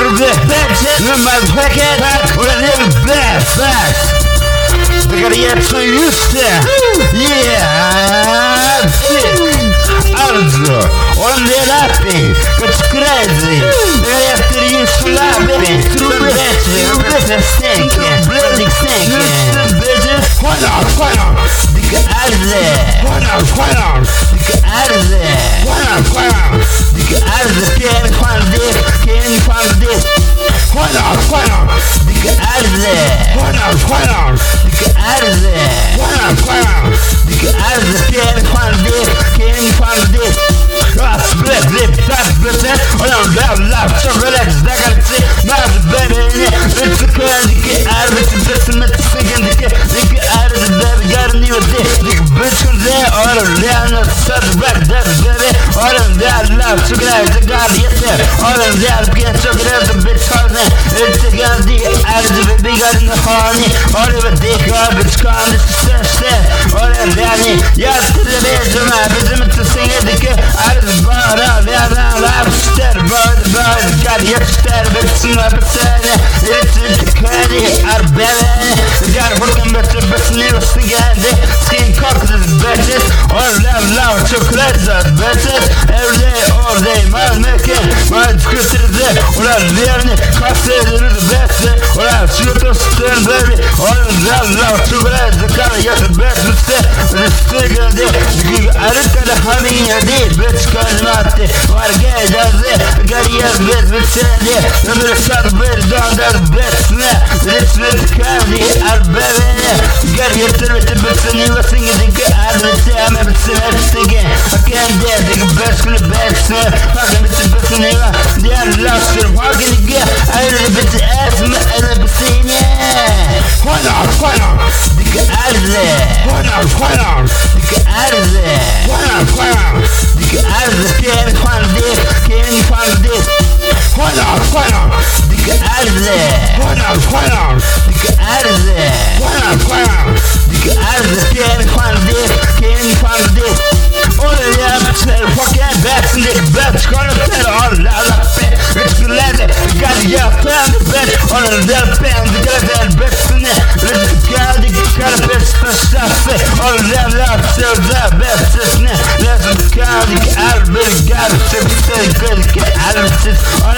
the bitches in my pocket When I live back, back They gotta get so used to Yeah, Also, on the lapping It's crazy They have to use slapping Through the bitches Through the stinking Bloody stinking Bitches Why not, why not Dikke arze Why not, why not Dikke arze Why not, why not Dikke arze Can't find this Can't find this Why not, why not Dikke arze Why not, why not Dikke arze Why not, why not Dikke arze Can't find this Can't find this Ah, split, flip, tap, split, it Oh, no, love, love, so relax That got it, not baby It's a crazy love, so glad I got it, yes, sir All of that, again, so glad The bitch, hard, man It's a gun, the out of the baby Got in the a candy, out of bed Got it, working, bitch, bitch, little singing Skin cock, this bitches All loud, loud, chocolate, that bitches Every day, all day, my making My script is vakti Var gecesi Geriye biz bitirdi Nümrüsel bir döndür bitme Resmi tükendi erbeveni Gör yırtır bitir bitsin yuvasın gidin ki Erbeti eme bitsin hepsi ki Hakem dedik beş günü beşsin Hakem bitir bitsin yuva Diğer lastırım hakim ki Ayrı bitir esme elbisini Koynar koynar Dik erdi Koynar koynar Dik erdi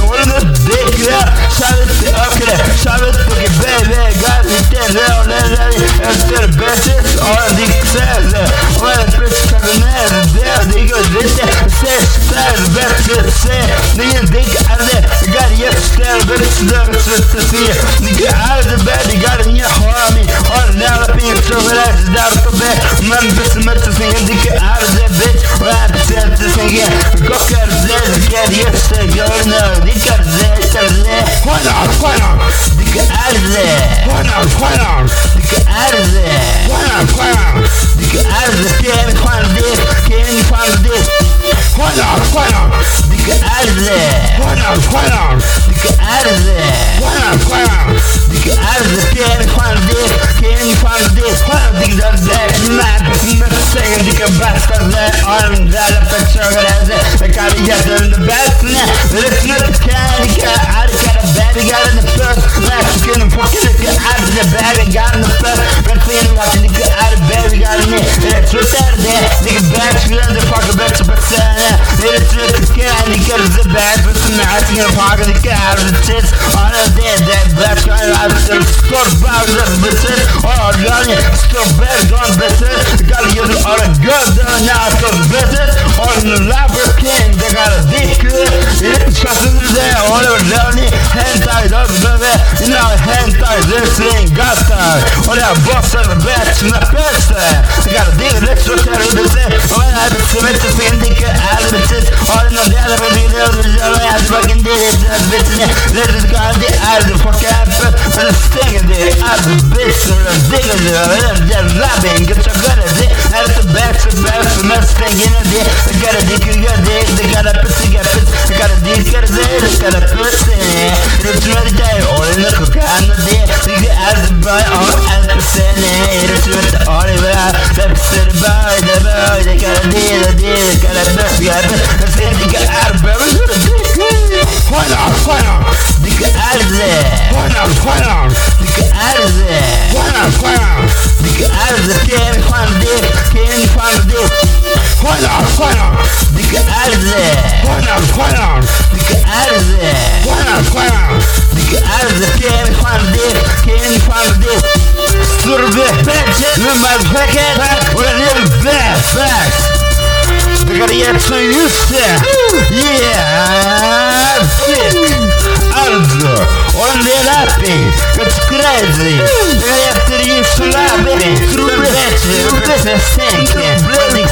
Och det är Efter bästa Och jag dick säger Och jag bitch kan ner där Det går lite Se ställ bättre se Ni är digg är det Got yes ställ bättre Bättre se Ni är det bättre Ni got en harami Har nära fin Så vill jag där på bä Men bättre med sig Ni är det bitch Och jag är inte sängen Gockar det Got yes ställ Gör nu Ni kan det Kan det Why not Why not Ni är det Why not Why not Ni är det Why not Why not Ni är det Can you find this? Can you find this? Why not? Why not? Dikke arze. Why not? Why not? Dikke arze. Why not? Why not? Dikke arze. Can you find this? Can you find this? Why not? Dikke dat dat mad. Met zeggen dikke bastard zorgen. Ik kan niet get in the trunk. That's killing fucking up your eyes. The bag and got no fuck. Been feeling like I need to get out of bed. We got a mess. Electroder, lick back, you don't fuck the best. Nee, het is niet de kern. Ik ga uit. Ik ga de bed. Ik ga in de first. Laat ik in de fucking. Ik ga uit de bed. Ik ga in de first. Ben ik wat desce engata Olha a bosta no bet na festa Gardinha desse eu quero dizer Olha a absoluta findica Albertis Olha na dela perdida Já vai as baguindeiras As bitches Let's go the eyes Fuck up But it's stinging the As bitches As diggers They're robbing Get your gutter dick At the back to back I'm a stinging a dick I got a dick You got a dick They got a pussy Got a pussy I got a dick Got a dick Got a pussy It's ready Bust I said got out of With a dick Fire, fire, Dick out of fire, Dick out of there fire, fire, Dick out of there Can't find the dick Can't find the dick fire, fire, Dick out of there out of there out of Can't find the Can't find the motherfucker Och den är bäst Facts Det kan ge Karriere zu Nüsse. Yeah, sick. Also, on the lapis, it's crazy. Gli altri sulla bene, true blessing, tutte se blessing